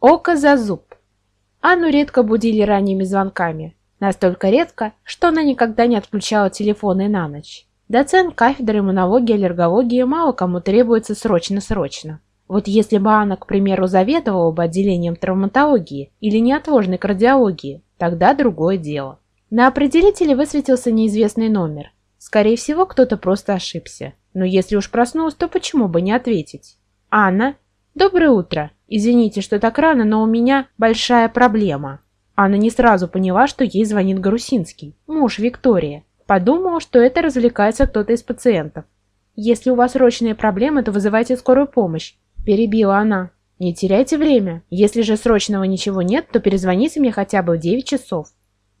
Око за зуб. Анну редко будили ранними звонками. Настолько редко, что она никогда не отключала телефоны на ночь. Доцент кафедры иммунологии и аллергологии мало кому требуется срочно-срочно. Вот если бы Анна, к примеру, заведовала бы отделением травматологии или неотложной кардиологии, тогда другое дело. На определителе высветился неизвестный номер. Скорее всего, кто-то просто ошибся. Но если уж проснулась, то почему бы не ответить? «Анна, доброе утро. Извините, что так рано, но у меня большая проблема». Анна не сразу поняла, что ей звонит Гарусинский, муж Виктории. Подумала, что это развлекается кто-то из пациентов. «Если у вас срочные проблемы, то вызывайте скорую помощь», – перебила она. «Не теряйте время. Если же срочного ничего нет, то перезвоните мне хотя бы в 9 часов».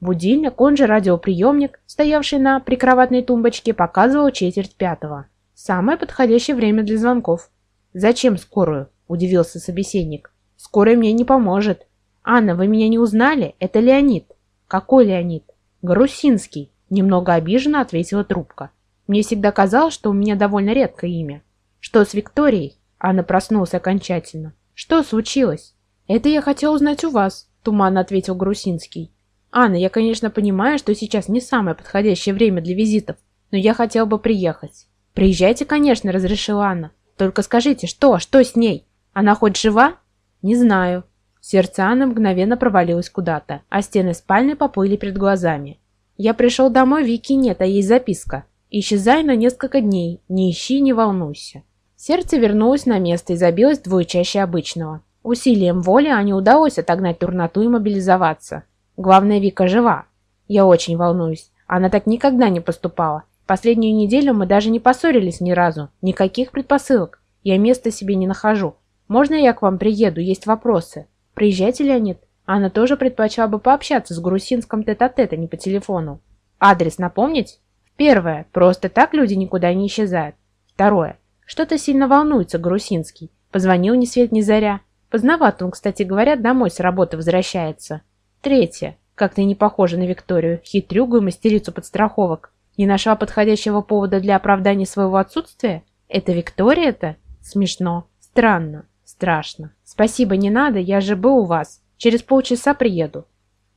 Будильник, он же радиоприемник, стоявший на прикроватной тумбочке, показывал четверть пятого. Самое подходящее время для звонков. «Зачем скорую?» – удивился собеседник. «Скорая мне не поможет. «Анна, вы меня не узнали? Это Леонид». «Какой Леонид?» «Гарусинский», — немного обиженно ответила трубка. «Мне всегда казалось, что у меня довольно редкое имя». «Что с Викторией?» Анна проснулась окончательно. «Что случилось?» «Это я хотел узнать у вас», — туманно ответил Грусинский. «Анна, я, конечно, понимаю, что сейчас не самое подходящее время для визитов, но я хотел бы приехать». «Приезжайте, конечно», — разрешила Анна. «Только скажите, что? Что с ней? Она хоть жива?» «Не знаю. Сердце Анны мгновенно провалилось куда-то, а стены спальни поплыли перед глазами. «Я пришел домой, Вики нет, а есть записка. Исчезай на несколько дней, не ищи, не волнуйся». Сердце вернулось на место и забилось двое чаще обычного. Усилием воли Ане удалось отогнать турноту и мобилизоваться. Главное, Вика жива. Я очень волнуюсь. Она так никогда не поступала. Последнюю неделю мы даже не поссорились ни разу. Никаких предпосылок. Я места себе не нахожу. Можно я к вам приеду? Есть вопросы. Приезжайте, Леонид. Анна тоже предпочла бы пообщаться с Грусинском тет-а-тет, а не по телефону. Адрес напомнить? Первое. Просто так люди никуда не исчезают. Второе. Что-то сильно волнуется Грусинский. Позвонил ни свет ни заря. Поздновато он, кстати говоря, домой с работы возвращается. Третье. Как-то не похоже на Викторию, хитрюгу и мастерицу подстраховок. Не нашла подходящего повода для оправдания своего отсутствия? Это Виктория-то? Смешно. Странно. Страшно. Спасибо, не надо, я же был у вас. Через полчаса приеду.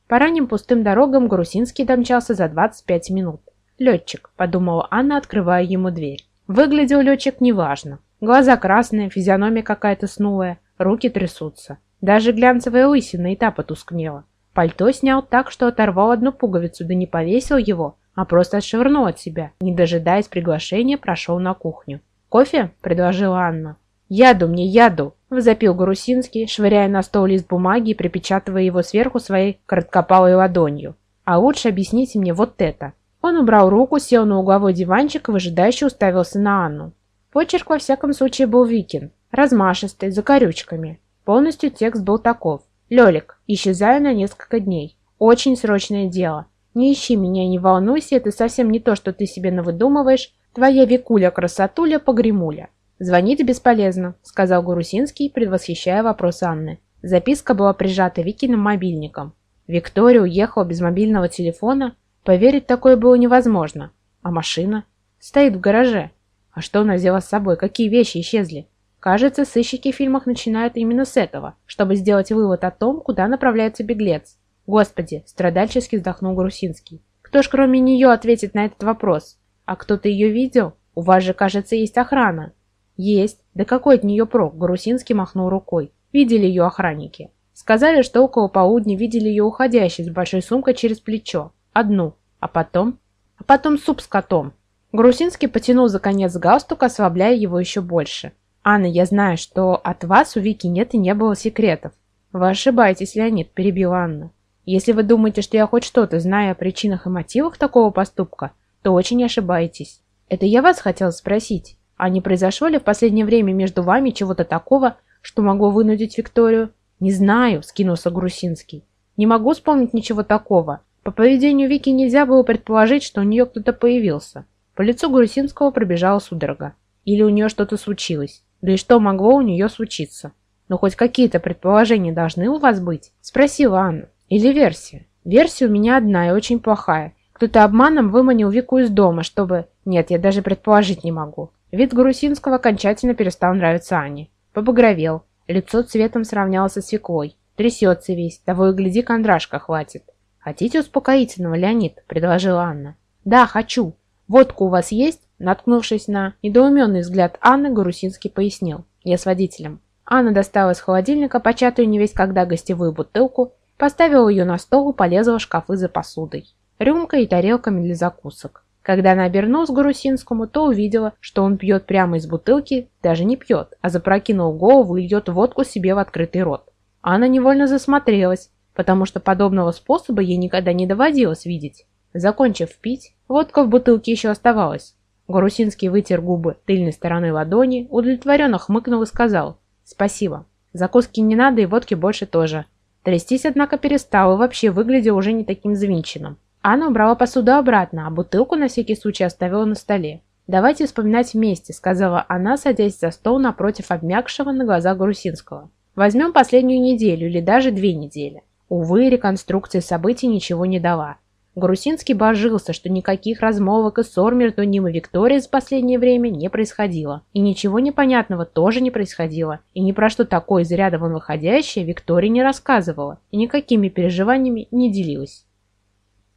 По ранним пустым дорогам Грусинский домчался за 25 минут. «Летчик», — подумала Анна, открывая ему дверь. Выглядел летчик неважно. Глаза красные, физиономия какая-то снулая, руки трясутся. Даже глянцевая лысина и та потускнела. Пальто снял так, что оторвал одну пуговицу, да не повесил его, а просто отшвырнул от себя. Не дожидаясь приглашения, прошел на кухню. «Кофе?» – предложила Анна. «Яду мне, яду!» – возопил Гарусинский, швыряя на стол лист бумаги и припечатывая его сверху своей короткопалой ладонью. «А лучше объясните мне вот это». Он убрал руку, сел на угловой диванчик и выжидающе уставился на Анну. Почерк, во всяком случае, был Викин, размашистый, за корючками. Полностью текст был таков. «Лёлик, исчезаю на несколько дней. Очень срочное дело. Не ищи меня, не волнуйся, это совсем не то, что ты себе навыдумываешь. Твоя Викуля-красотуля-погремуля. «Звонить бесполезно», — сказал Гурусинский, предвосхищая вопрос Анны. Записка была прижата Викиным мобильником. Виктория уехала без мобильного телефона. Поверить такое было невозможно. А машина? Стоит в гараже. А что она взяла с собой? Какие вещи исчезли? Кажется, сыщики в фильмах начинают именно с этого, чтобы сделать вывод о том, куда направляется беглец. Господи, страдальчески вздохнул Грусинский. Кто ж кроме нее ответит на этот вопрос? А кто-то ее видел? У вас же, кажется, есть охрана. «Есть. Да какой от нее прок?» Гарусинский махнул рукой. «Видели ее охранники. Сказали, что около полудня видели ее уходящей с большой сумкой через плечо. Одну. А потом? А потом суп с котом». Грусинский потянул за конец галстука, ослабляя его еще больше. «Анна, я знаю, что от вас у Вики нет и не было секретов». «Вы ошибаетесь, Леонид», – перебила Анна. «Если вы думаете, что я хоть что-то знаю о причинах и мотивах такого поступка, то очень ошибаетесь. Это я вас хотела спросить. А не произошло ли в последнее время между вами чего-то такого, что могло вынудить Викторию? Не знаю, скинулся Грусинский. Не могу вспомнить ничего такого. По поведению Вики нельзя было предположить, что у нее кто-то появился. По лицу Грусинского пробежала судорога. Или у нее что-то случилось. Да и что могло у нее случиться? Но хоть какие-то предположения должны у вас быть? Спросила Анна. Или версия? Версия у меня одна и очень плохая. Кто-то обманом выманил Вику из дома, чтобы... Нет, я даже предположить не могу. Вид Грусинского окончательно перестал нравиться Ане. Побагровел. Лицо цветом сравнялось со свеклой. Трясется весь, того и гляди, кондрашка хватит. «Хотите успокоительного, Леонид?» – предложила Анна. «Да, хочу. Водка у вас есть?» Наткнувшись на недоуменный взгляд Анны, Гарусинский пояснил. «Я с водителем». Анна достала из холодильника початую не весь когда гостевую бутылку, поставила ее на стол и полезла в шкафы за посудой. Рюмкой и тарелками для закусок. Когда она обернулась к Гарусинскому, то увидела, что он пьет прямо из бутылки, даже не пьет, а запрокинул голову и льет водку себе в открытый рот. Анна невольно засмотрелась, потому что подобного способа ей никогда не доводилось видеть. Закончив пить, водка в бутылке еще оставалась. Гарусинский вытер губы тыльной стороной ладони, удовлетворенно хмыкнул и сказал «Спасибо. Закуски не надо и водки больше тоже». Трястись, однако, перестал и вообще выглядел уже не таким звинченным. Анна убрала посуду обратно, а бутылку на всякий случай оставила на столе. «Давайте вспоминать вместе», — сказала она, садясь за стол напротив обмякшего на глазах Грусинского. «Возьмем последнюю неделю или даже две недели». Увы, реконструкция событий ничего не дала. Грусинский божился, что никаких размолвок и ссор между ним и Викторией за последнее время не происходило. И ничего непонятного тоже не происходило. И ни про что такое из ряда вон выходящее Виктория не рассказывала и никакими переживаниями не делилась.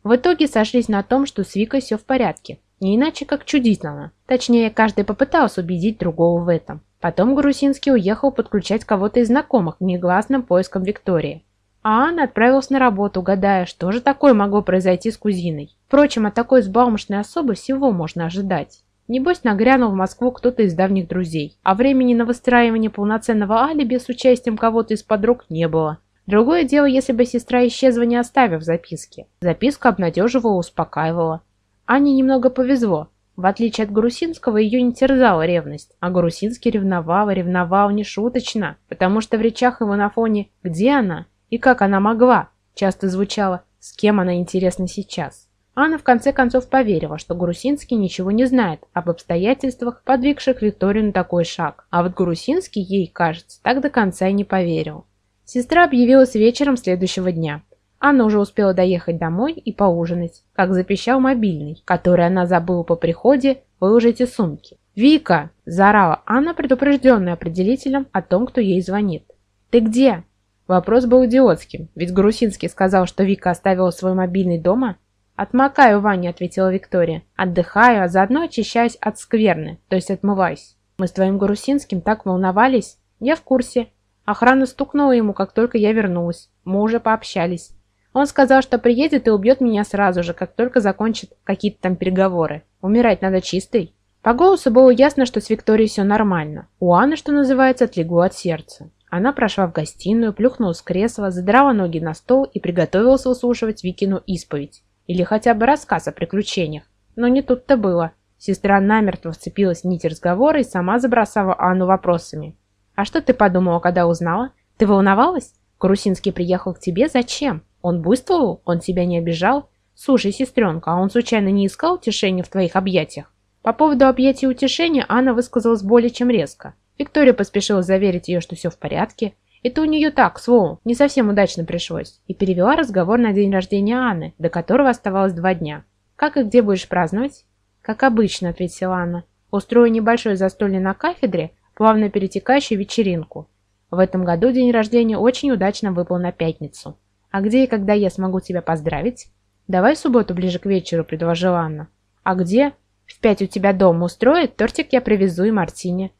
В итоге сошлись на том, что с Викой все в порядке. Не иначе, как чудительно. Точнее, каждый попытался убедить другого в этом. Потом Грусинский уехал подключать кого-то из знакомых к негласным поискам Виктории. А Анна отправилась на работу, гадая, что же такое могло произойти с кузиной. Впрочем, от такой сбалмошной особы всего можно ожидать. Небось, нагрянул в Москву кто-то из давних друзей, а времени на выстраивание полноценного алиби с участием кого-то из подруг не было. Другое дело, если бы сестра исчезла, не оставив записки. Записка обнадеживала, успокаивала. Ане немного повезло. В отличие от Грусинского, ее не терзала ревность, а Грусинский ревновал и ревновал нешуточно, потому что в речах его на фоне «Где она?» и «Как она могла?» часто звучало «С кем она интересна сейчас?». Анна в конце концов поверила, что Грусинский ничего не знает об обстоятельствах, подвигших Викторию на такой шаг, а вот Грусинский ей, кажется, так до конца и не поверил. Сестра объявилась вечером следующего дня. Анна уже успела доехать домой и поужинать, как запищал мобильный, который она забыла по приходе выложить из сумки. «Вика!» – заорала Анна, предупрежденная определителем о том, кто ей звонит. «Ты где?» Вопрос был идиотским, ведь Грусинский сказал, что Вика оставила свой мобильный дома. «Отмокаю, Ваня», – ответила Виктория. «Отдыхаю, а заодно очищаюсь от скверны, то есть отмываюсь. Мы с твоим Грусинским так волновались. Я в курсе. Охрана стукнула ему, как только я вернулась. Мы уже пообщались. Он сказал, что приедет и убьет меня сразу же, как только закончит какие-то там переговоры. Умирать надо чистой. По голосу было ясно, что с Викторией все нормально. У Анны, что называется, отлегло от сердца. Она прошла в гостиную, плюхнулась с кресла, задрала ноги на стол и приготовилась выслушивать Викину исповедь. Или хотя бы рассказ о приключениях. Но не тут-то было. Сестра намертво вцепилась в нить разговора и сама забросала Анну вопросами. «А что ты подумала, когда узнала? Ты волновалась? Карусинский приехал к тебе зачем? Он буйствовал? Он тебя не обижал? Слушай, сестренка, а он случайно не искал утешения в твоих объятиях?» По поводу объятия и утешения Анна высказалась более чем резко. Виктория поспешила заверить ее, что все в порядке. Это у нее так, словом, не совсем удачно пришлось. И перевела разговор на день рождения Анны, до которого оставалось два дня. «Как и где будешь праздновать?» «Как обычно», — ответила Анна. «Устрою небольшое застолье на кафедре, плавно перетекающую вечеринку. В этом году день рождения очень удачно выпал на пятницу. А где и когда я смогу тебя поздравить? Давай в субботу ближе к вечеру, предложила Анна. А где? В пять у тебя дома устроит, тортик я привезу и мартини.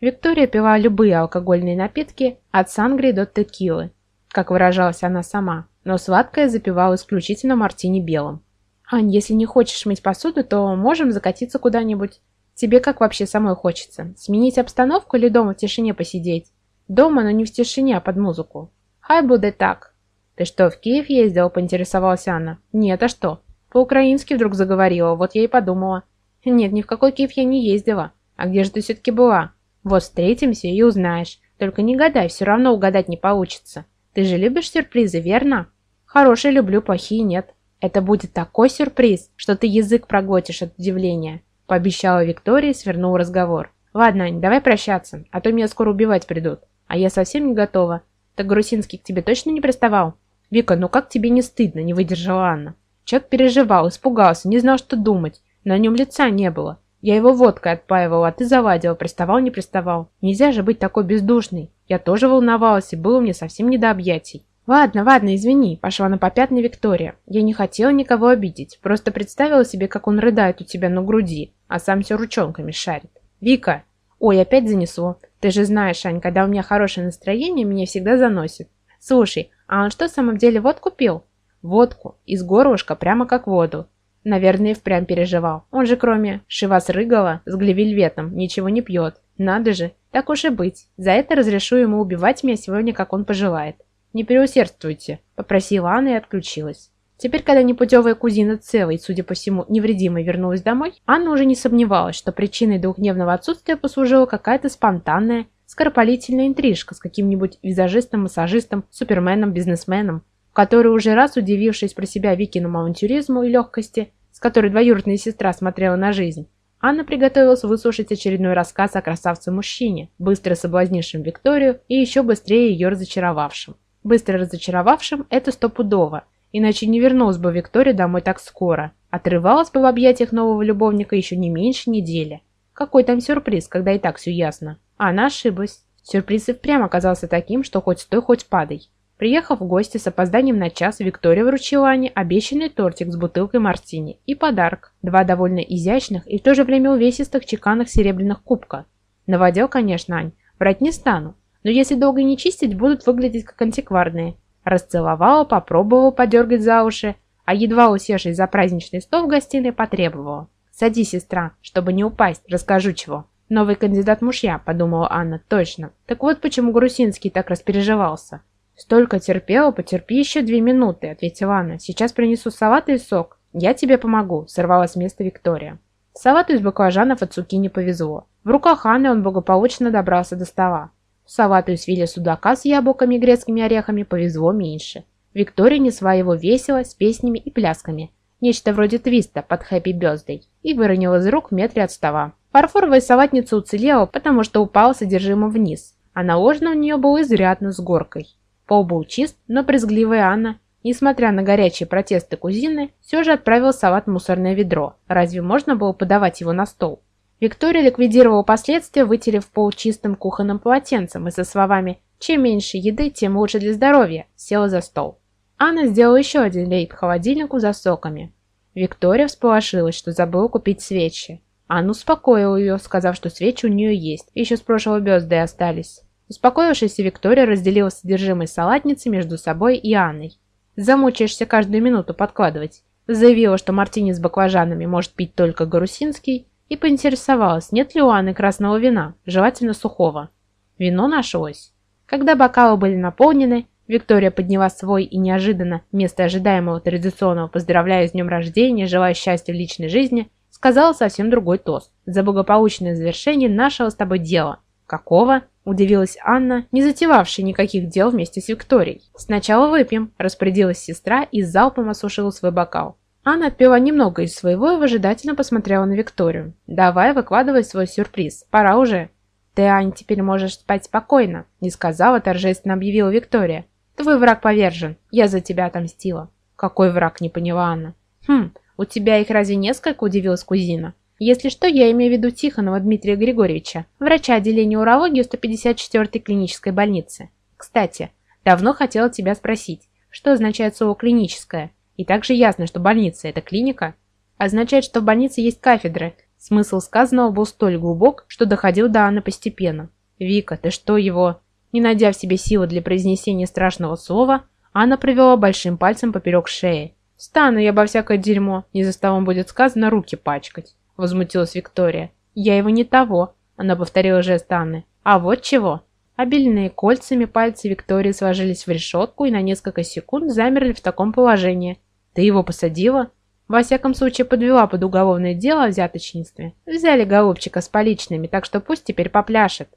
Виктория пила любые алкогольные напитки, от сангрии до текилы, как выражалась она сама, но сладкое запивала исключительно мартини белым. «Ань, если не хочешь мыть посуду, то можем закатиться куда-нибудь. Тебе как вообще самой хочется? Сменить обстановку или дома в тишине посидеть? Дома, но не в тишине, а под музыку. Хай будет так. Ты что, в Киев ездила, поинтересовалась Анна. Нет, а что? По-украински вдруг заговорила, вот я и подумала. Нет, ни в какой Киев я не ездила. А где же ты все-таки была? Вот встретимся и узнаешь. Только не гадай, все равно угадать не получится. Ты же любишь сюрпризы, верно? Хорошие люблю, плохие нет. Это будет такой сюрприз, что ты язык проглотишь от удивления пообещала Виктория и свернул разговор. «Ладно, Ань, давай прощаться, а то меня скоро убивать придут. А я совсем не готова. Так Грусинский к тебе точно не приставал?» «Вика, ну как тебе не стыдно?» – не выдержала Анна. Человек переживал, испугался, не знал, что думать. На нем лица не было. Я его водкой отпаивала, а ты завадила, приставал, не приставал. Нельзя же быть такой бездушной. Я тоже волновалась, и было мне совсем не до объятий. «Ладно, ладно, извини», – пошла на попятный Виктория. «Я не хотела никого обидеть, просто представила себе, как он рыдает у тебя на груди, а сам все ручонками шарит». «Вика!» «Ой, опять занесло. Ты же знаешь, Ань, когда у меня хорошее настроение, меня всегда заносит. Слушай, а он что, в самом деле водку пил?» «Водку. Из горлышка, прямо как воду. Наверное, впрямь переживал. Он же кроме Chivas Regal а с Glenlivet ом ничего не пьет. Надо же, так уж и быть. За это разрешу ему убивать меня сегодня, как он пожелает. «Не переусердствуйте», – попросила Анна и отключилась. Теперь, когда непутевая кузина целой, судя по всему, невредимой вернулась домой, Анна уже не сомневалась, что причиной двухдневного отсутствия послужила какая-то спонтанная, скоропалительная интрижка с каким-нибудь визажистом, массажистом, суперменом, бизнесменом, который уже раз удивившись про себя Викиному авантюризму и легкости, с которой двоюродная сестра смотрела на жизнь, Анна приготовилась выслушать очередной рассказ о красавце-мужчине, быстро соблазнившем Викторию и еще быстрее ее разочаровавшем. Быстро разочаровавшим это стопудово, иначе не вернулась бы Виктория домой так скоро. Отрывалась бы в объятиях нового любовника еще не меньше недели. Какой там сюрприз, когда и так все ясно. А она ошиблась. Сюрприз и впрямь оказался таким, что хоть стой, хоть падай. Приехав в гости с опозданием на час, Виктория вручила Ане обещанный тортик с бутылкой мартини и подарок. Два довольно изящных и в то же время увесистых чеканных серебряных кубка. Наводил, конечно, Ань. Брать не стану но если долго не чистить, будут выглядеть как антикварные. Расцеловала, попробовала подергать за уши, а едва усевшись за праздничный стол в гостиной, потребовала. «Садись, сестра, чтобы не упасть, расскажу чего». «Новый кандидат мужья», — подумала Анна, — «точно. Так вот почему Грусинский так распереживался». «Столько терпела, потерпи еще две минуты», — ответила Анна. «Сейчас принесу салат и сок. Я тебе помогу», — сорвалась с места Виктория. Салату из баклажанов от цукини повезло. В руках Анны он благополучно добрался до стола. Салату из филе судака с яблоками и грецкими орехами повезло меньше. Виктория несла его весело, с песнями и плясками. Нечто вроде твиста под хэппи бёздой. И выронила из рук в метре от стола. Фарфоровая салатница уцелела, потому что упала содержимое вниз, а наложено у нее было изрядно с горкой. Пол был чист, но брезгливая Анна, несмотря на горячие протесты кузины, все же отправила салат в мусорное ведро. Разве можно было подавать его на стол? Виктория ликвидировала последствия, вытерев пол чистым кухонным полотенцем и со словами «Чем меньше еды, тем лучше для здоровья» села за стол. Анна сделала еще один лейб холодильнику за соками. Виктория всполошилась, что забыла купить свечи. Анна успокоила ее, сказав, что свечи у нее есть, еще с прошлого безды остались. Успокоившаяся Виктория разделила содержимое салатницы между собой и Анной. «Замучаешься каждую минуту подкладывать», заявила, что мартини с баклажанами может пить только Гарусинский, и поинтересовалась, нет ли у Анны красного вина, желательно сухого. Вино нашлось. Когда бокалы были наполнены, Виктория подняла свой и неожиданно, вместо ожидаемого традиционного «поздравляю с днем рождения, желаю счастья в личной жизни», сказала совсем другой тост. «За благополучное завершение нашего с тобой дела». «Какого?» – удивилась Анна, не затевавшая никаких дел вместе с Викторией. «Сначала выпьем», – распорядилась сестра и залпом осушила свой бокал. Анна отпила немного из своего и выжидательно посмотрела на Викторию. «Давай, выкладывай свой сюрприз. Пора уже». «Ты, Ань, теперь можешь спать спокойно», — не сказала, торжественно объявила Виктория. «Твой враг повержен. Я за тебя отомстила». «Какой враг?» — не поняла Анна. «Хм, у тебя их разве несколько?» — удивилась кузина. «Если что, я имею в виду Тихонова Дмитрия Григорьевича, врача отделения урологии 154-й клинической больницы. Кстати, давно хотела тебя спросить, что означает слово «клиническое»?» И также ясно, что больница – это клиника, означает, что в больнице есть кафедры. Смысл сказанного был столь глубок, что доходил до Анны постепенно. «Вика, ты что его?» Не найдя в себе силы для произнесения страшного слова, Анна провела большим пальцем поперек шеи. «Стану я обо всякое дерьмо, не за столом будет сказано руки пачкать», – возмутилась Виктория. «Я его не того», – она повторила жест Анны. «А вот чего». Обильные кольцами пальцы Виктории сложились в решетку и на несколько секунд замерли в таком положении – ты его посадила? Во всяком случае, подвела под уголовное дело о взяточничестве. Взяли голубчика с поличными, так что пусть теперь попляшет.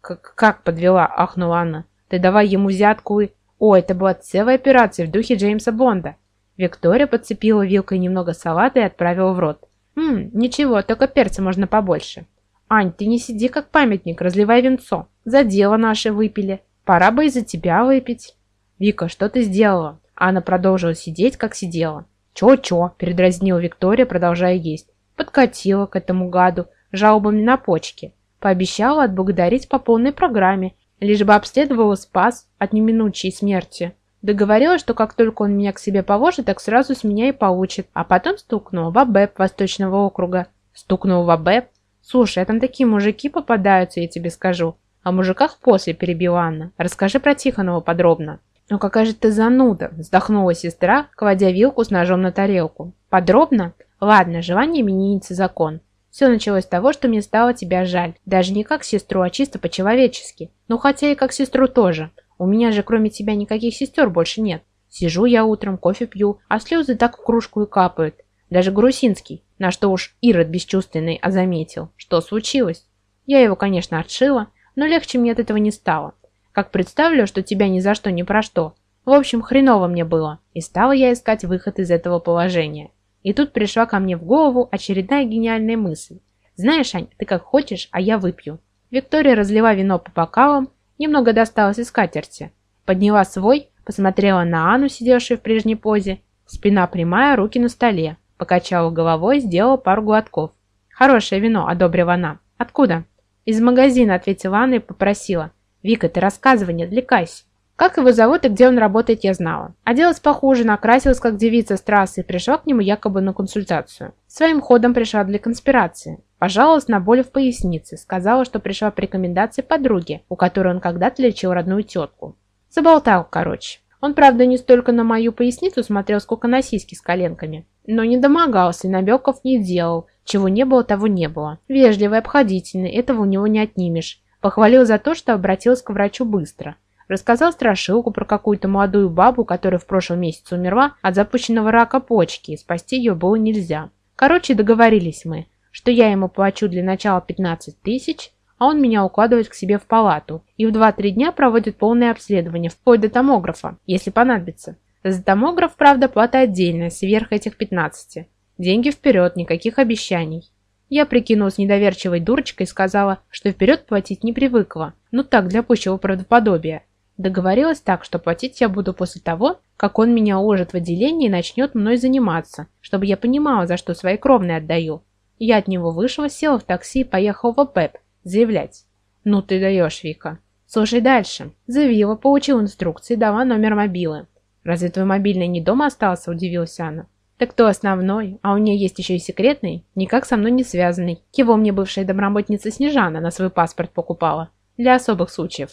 Как, как подвела, ахнула Анна. Ты давай ему взятку и... О, это была целая операция в духе Джеймса Бонда. Виктория подцепила вилкой немного салата и отправила в рот. «Ммм, ничего, только перца можно побольше». «Ань, ты не сиди как памятник, разливай венцо. За дело наше выпили. Пора бы и за тебя выпить». «Вика, что ты сделала?» Анна продолжила сидеть, как сидела. «Чё-чё?» – передразнила Виктория, продолжая есть. Подкатила к этому гаду жалобами на почки. Пообещала отблагодарить по полной программе лишь бы обследовал и спас от неминучей смерти. Договорилась, что как только он меня к себе повожит, так сразу с меня и получит. А потом стукнул в АБЭП Восточного округа. Стукнул в АБЭП? Слушай, а там такие мужики попадаются, я тебе скажу. О мужиках после, перебила Анна. Расскажи про Тихонова подробно. «Ну какая же ты зануда!» – вздохнула сестра, кладя вилку с ножом на тарелку. «Подробно? Ладно, желание именинницы закон. Все началось с того, что мне стало тебя жаль. Даже не как сестру, а чисто по-человечески. Ну хотя и как сестру тоже. У меня же кроме тебя никаких сестер больше нет. Сижу я утром, кофе пью, а слезы так в кружку и капают. Даже Грусинский, на что уж Ирод бесчувственный, а заметил, что случилось. Я его, конечно, отшила, но легче мне от этого не стало. Как представлю, что тебя ни за что ни про что. В общем, хреново мне было, и стала я искать выход из этого положения. И тут пришла ко мне в голову очередная гениальная мысль. «Знаешь, Ань, ты как хочешь, а я выпью». Виктория разлила вино по бокалам, немного досталось из скатерти. Подняла свой, посмотрела на Анну, сидевшую в прежней позе. Спина прямая, руки на столе. Покачала головой, сделала пару глотков. «Хорошее вино», — одобрила она. «Откуда?» «Из магазина», — ответила Анна и попросила. «Вика, ты рассказывай, не отвлекайся». Как его зовут и где он работает, я знала. Оделась похуже, накрасилась как девица с трассы и пришла к нему якобы на консультацию. Своим ходом пришла для конспирации. Пожаловалась на боли в пояснице, сказала, что пришла по рекомендации подруги, у которой он когда-то лечил родную тетку. Заболтал, короче. Он, правда, не столько на мою поясницу смотрел, сколько на сиськи с коленками. Но не домогался и набеков не делал. Чего не было, того не было. Вежливый, обходительный, этого у него не отнимешь. Похвалил за то, что обратилась к врачу быстро. Рассказал страшилку про какую-то молодую бабу, которая в прошлом месяце умерла от запущенного рака почки, и спасти ее было нельзя. Короче, договорились мы, что я ему плачу для начала 15 тысяч, а он меня укладывает к себе в палату и в 2-3 дня проводит полное обследование, вплоть до томографа, если понадобится. За томограф, правда, плата отдельная, сверх этих 15. Деньги вперед, никаких обещаний. Я прикинулась недоверчивой дурочкой и сказала, что вперед платить не привыкла. Ну так, для пущего правдоподобия. Договорилась так, что платить я буду после того, как он меня уложит в отделение и начнет мной заниматься, чтобы я понимала, за что свои кровные отдаю. Я от него вышла, села в такси и поехала в ПЭП заявлять. Ну ты даешь, Вика. Слушай дальше. Заявила, получил инструкции, дала номер мобилы. Разве твой мобильный не дома остался, удивилась она. Так кто основной, а у нее есть еще и секретный, никак со мной не связанный. Его мне бывшая домработница Снежана на свой паспорт покупала. Для особых случаев.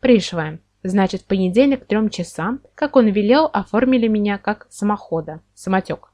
Пришиваем. Значит, в понедельник к трем часам, как он велел, оформили меня как самохода. Самотек.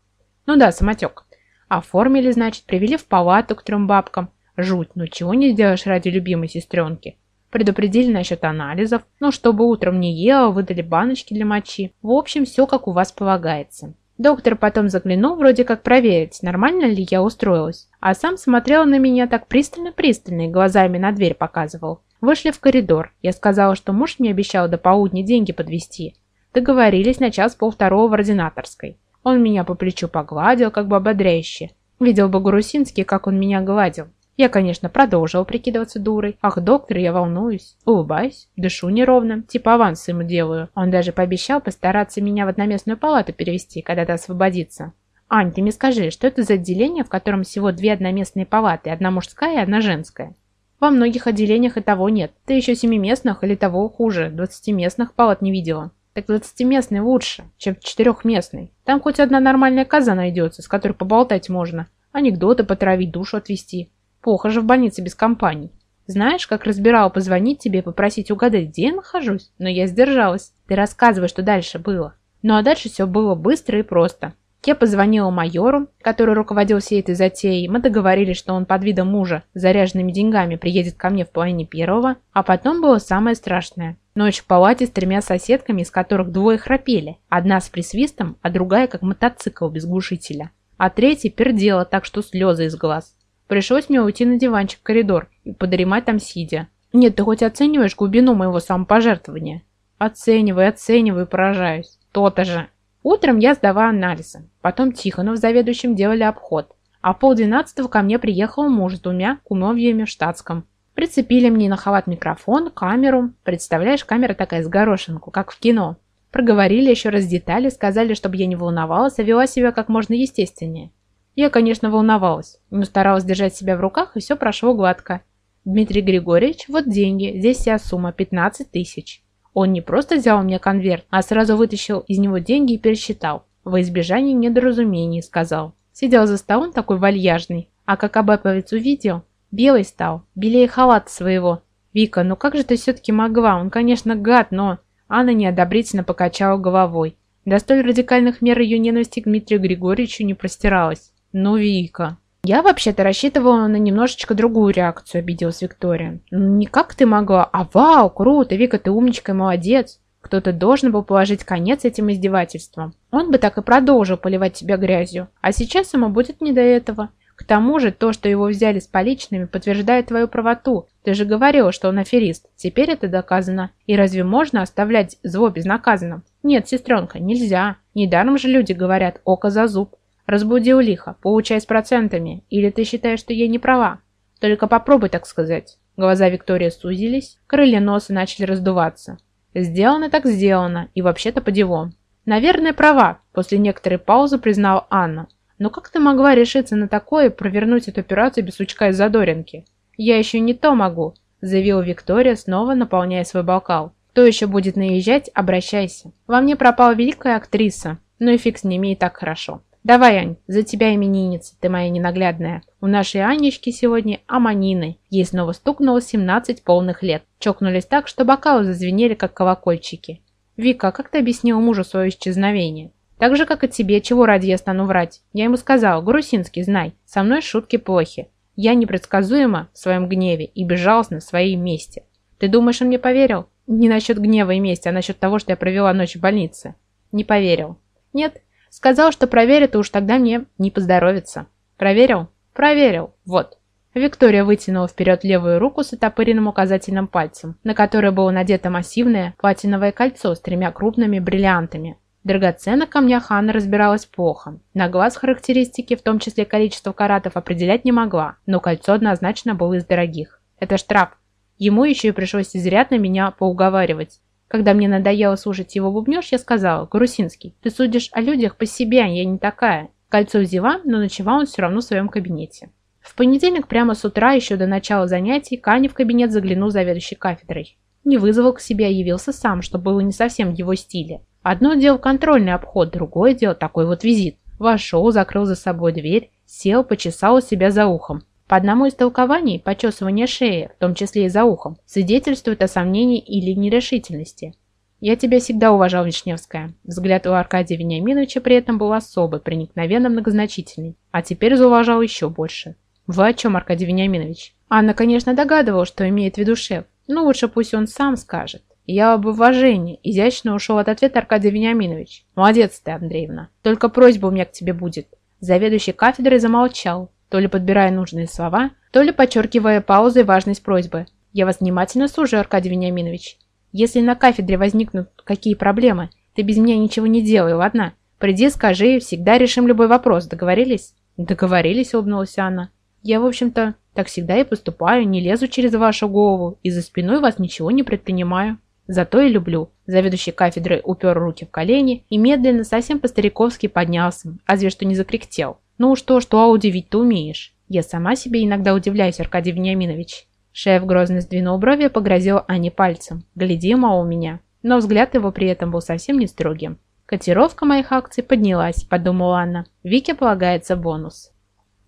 Ну да, самотек. Оформили, значит, привели в палату к трем бабкам. Жуть, ну чего не сделаешь ради любимой сестренки. Предупредили насчет анализов, ну чтобы утром не ела, выдали баночки для мочи. В общем, все как у вас полагается. Доктор потом заглянул, вроде как проверить, нормально ли я устроилась. А сам смотрел на меня так пристально-пристально и глазами на дверь показывал. Вышли в коридор. Я сказала, что муж мне обещал до полудня деньги подвести. Договорились на час полвторого в ординаторской. Он меня по плечу погладил, как бы ободряюще. Видел бы Гурусинский, как он меня гладил. Я, конечно, продолжил прикидываться дурой. Ах, доктор, я волнуюсь. Улыбаюсь, дышу неровно, типа аванс ему делаю. Он даже пообещал постараться меня в одноместную палату перевести, когда-то освободиться. Ань, ты мне скажи, что это за отделение, в котором всего две одноместные палаты, одна мужская и одна женская? Во многих отделениях и того нет. Ты еще семиместных или того хуже, двадцатиместных палат не видела. Так двадцатиместный лучше, чем четырехместный. Там хоть одна нормальная коза найдется, с которой поболтать можно. Анекдоты потравить, душу отвести. Плохо же в больнице без компаний. Знаешь, как разбирала позвонить тебе попросить угадать, где я нахожусь? Но я сдержалась. Ты рассказывай, что дальше было. Ну а дальше все было быстро и просто. Я позвонила майору, который руководил всей этой затеей. Мы договорились, что он под видом мужа с заряженными деньгами приедет ко мне в половине первого. А потом было самое страшное. Ночь в палате с тремя соседками, из которых двое храпели. Одна с присвистом, а другая как мотоцикл без глушителя. А третья пердела так, что слезы из глаз. Пришлось мне уйти на диванчик в коридор и подремать там сидя. Нет, ты хоть оцениваешь глубину моего самопожертвования? Оцениваю, оцениваю, поражаюсь. То-то же. Утром я сдавала анализы. Потом Тихонов с заведующим делали обход. А полдвенадцатого ко мне приехал муж с двумя кумовьями в штатском. Прицепили мне на халат микрофон, камеру. Представляешь, камера такая с горошинку, как в кино. Проговорили еще раз детали, сказали, чтобы я не волновалась, а вела себя как можно естественнее. Я, конечно, волновалась, но старалась держать себя в руках, и все прошло гладко. Дмитрий Григорьевич, вот деньги, здесь вся сумма 15 тысяч. Он не просто взял мне конверт, а сразу вытащил из него деньги и пересчитал. Во избежание недоразумений, сказал. Сидел за столом такой вальяжный, а как Абэповец увидел, белый стал, белее халата своего. Вика, ну как же ты все-таки могла? Он, конечно, гад, но... Анна неодобрительно покачала головой. До столь радикальных мер ее ненависти к Дмитрию Григорьевичу не простиралась. Ну, Вика. Я вообще-то рассчитывала на немножечко другую реакцию, обиделась Виктория. Ну, не как ты могла, а вау, круто, Вика, ты умничка и молодец. Кто-то должен был положить конец этим издевательствам. Он бы так и продолжил поливать тебя грязью. А сейчас ему будет не до этого. К тому же, то, что его взяли с поличными, подтверждает твою правоту. Ты же говорила, что он аферист. Теперь это доказано. И разве можно оставлять зло безнаказанным? Нет, сестренка, нельзя. Недаром же люди говорят «око за зуб». Разбуди у лиха, получай с процентами. Или ты считаешь, что я не права? Только попробуй так сказать. Глаза Виктории сузились, крылья носа начали раздуваться. Сделано так сделано, и вообще-то по делам. Наверное, права, после некоторой паузы признала Анна. Но как ты могла решиться на такое и провернуть эту операцию без сучка из задоринки? Я еще не то могу, заявила Виктория, снова наполняя свой бокал. Кто еще будет наезжать, обращайся. Во мне пропала великая актриса. Ну и фиг с ними и так хорошо. Давай, Ань, за тебя именинница, ты моя ненаглядная. У нашей Анечки сегодня аманины. Ей снова стукнуло 17 полных лет. Чокнулись так, что бокалы зазвенели, как колокольчики. Вика, как ты объяснила мужу свое исчезновение? Так же, как и тебе, чего ради я стану врать? Я ему сказал, Грусинский, знай, со мной шутки плохи. Я непредсказуема в своем гневе и безжалостна в своей мести. Ты думаешь, он мне поверил? Не насчет гнева и мести, а насчет того, что я провела ночь в больнице. Не поверил. Нет, сказал, что проверит, и уж тогда мне не поздоровится. Проверил? Проверил. Вот. Виктория вытянула вперед левую руку с отопыренным указательным пальцем, на которое было надето массивное платиновое кольцо с тремя крупными бриллиантами, драгоценных камнях Анна разбиралась плохо. На глаз характеристики, в том числе количество каратов, определять не могла, но кольцо однозначно было из дорогих. Это штраф. Ему еще и пришлось изрядно меня поуговаривать. Когда мне надоело слушать его бубнеж, я сказала, «Грусинский, ты судишь о людях по себе, я не такая». Кольцо взяла, но ночевал он все равно в своем кабинете. В понедельник прямо с утра, еще до начала занятий, Кани в кабинет заглянул заведующий кафедрой. Не вызвал к себе, а явился сам, что было не совсем его стиле. Одно дело контрольный обход, другое дело такой вот визит. Вошел, закрыл за собой дверь, сел, почесал у себя за ухом. По одному из толкований, почесывание шеи, в том числе и за ухом, свидетельствует о сомнении или нерешительности. «Я тебя всегда уважал, Вишневская». Взгляд у Аркадия Вениаминовича при этом был особый, проникновенно многозначительный. А теперь зауважал еще больше. «Вы о чем, Аркадий Вениаминович?» Анна, конечно, догадывалась, что имеет в виду шеф. Но лучше пусть он сам скажет. Я об уважении. Изящно ушел от ответа Аркадий Вениаминович. Молодец ты, Андреевна. Только просьба у меня к тебе будет. Заведующий кафедрой замолчал, то ли подбирая нужные слова, то ли подчеркивая паузой важность просьбы. Я вас внимательно слушаю, Аркадий Вениаминович. Если на кафедре возникнут какие проблемы, ты без меня ничего не делай, ладно? Приди, скажи, всегда решим любой вопрос. Договорились? Договорились, улыбнулась Анна. Я, в общем-то, так всегда и поступаю, не лезу через вашу голову и за спиной вас ничего не предпринимаю. Зато и люблю. Заведующий кафедрой упер руки в колени и медленно, совсем по-стариковски поднялся, разве что не закряхтел. Ну что, что, а удивить-то умеешь. Я сама себе иногда удивляюсь, Аркадий Вениаминович. Шеф грозно сдвинул брови и погрозил Ане пальцем. Гляди, мол, у меня. Но взгляд его при этом был совсем не строгим. Котировка моих акций поднялась, подумала Анна. Вике полагается бонус.